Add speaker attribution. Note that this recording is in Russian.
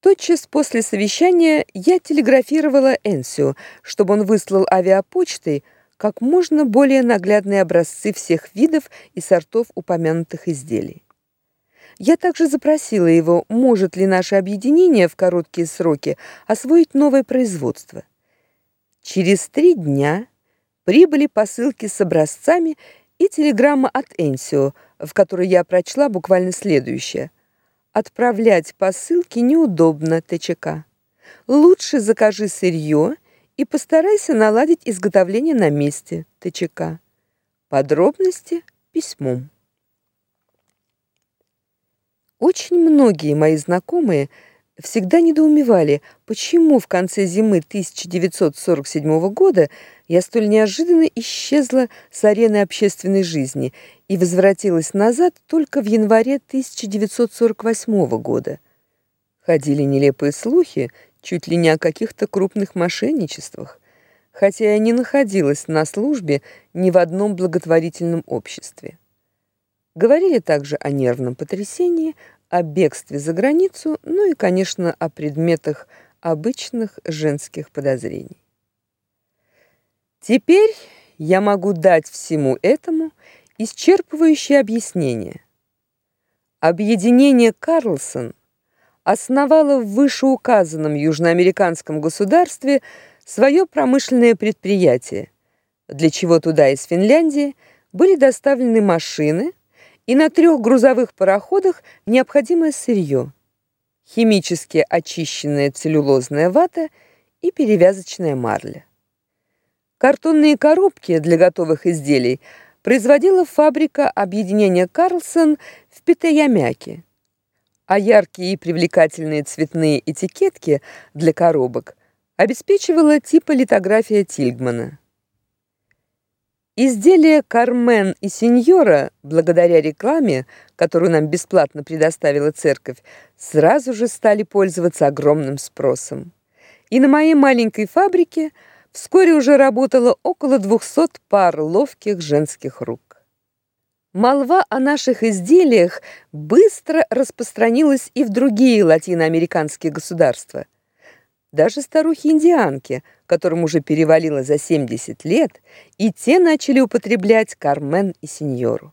Speaker 1: Тотчас после совещания я телеграфировала Энсио, чтобы он выслал авиапочтой как можно более наглядные образцы всех видов и сортов упомянутых изделий. Я также запросила его, может ли наше объединение в короткие сроки освоить новое производство. Через три дня прибыли посылки с образцами и телеграмма от Энсио, в которой я прочла буквально следующее: Отправлять посылки неудобно, ТЧК. Лучше закажи сырье и постарайся наладить изготовление на месте, ТЧК. Подробности письмом. Очень многие мои знакомые всегда недоумевали, почему в конце зимы 1947 года я столь неожиданно исчезла с арены общественной жизни и возвратилась назад только в январе 1948 года. Ходили нелепые слухи, чуть ли не о каких-то крупных мошенничествах, хотя я не находилась на службе ни в одном благотворительном обществе. Говорили также о нервном потрясении, о бегстве за границу, ну и, конечно, о предметах обычных женских подозрений. Теперь я могу дать всему этому исчерпывающее объяснение. Объединение Карлсон основало в вышеуказанном южноамериканском государстве свое промышленное предприятие, для чего туда из Финляндии были доставлены машины, и на трех грузовых пароходах необходимое сырье: химически очищенная целлюлозная вата и перевязочная марля. Картонные коробки для готовых изделий производила фабрика объединения Карлсон в Питаямяке. А яркие и привлекательные цветные этикетки для коробок обеспечивала типа литография Тильгмана. Изделия Кармен и Сеньора, благодаря рекламе, которую нам бесплатно предоставила церковь, сразу же стали пользоваться огромным спросом. И на моей маленькой фабрике вскоре уже работало около 200 пар ловких женских рук. Молва о наших изделиях быстро распространилась и в другие латиноамериканские государства – даже старухи-индианки, которым уже перевалило за 70 лет, и те начали употреблять Кармен и Сеньору.